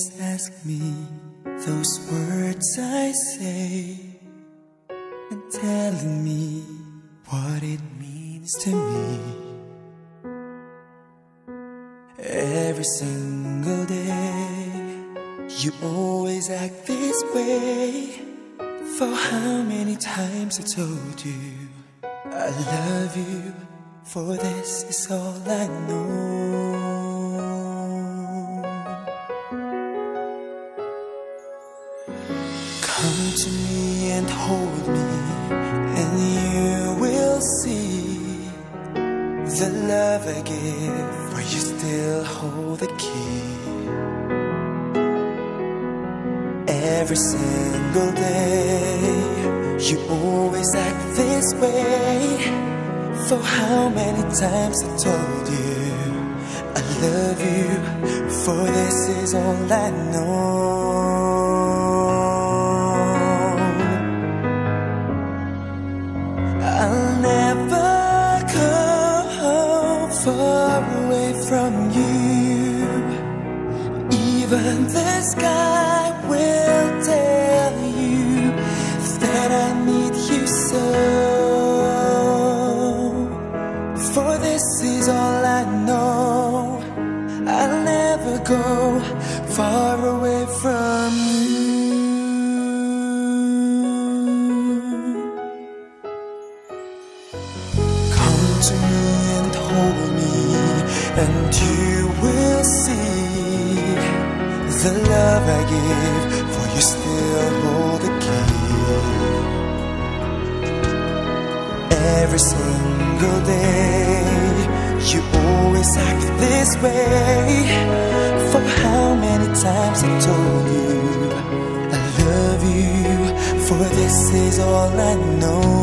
Always ask me those words I say and telling me what it means to me. Every single day, you always act this way. For how many times I told you I love you, for this is all I know. Come to me and hold me, and you will see the love I give, for you still hold the key. Every single day, you always act this way. For how many times I told you I love you, for this is all I know. Even the sky will tell you that I need you so. For this is all I know. I'll never go far away from you. Come to me and hold me, and you will see the love I give, for you still hold the key. Every single day, you always act this way. For how many times I told you I love you, for this is all I know.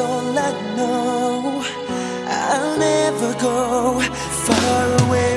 All I know. I'll never go far away